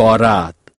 করাত।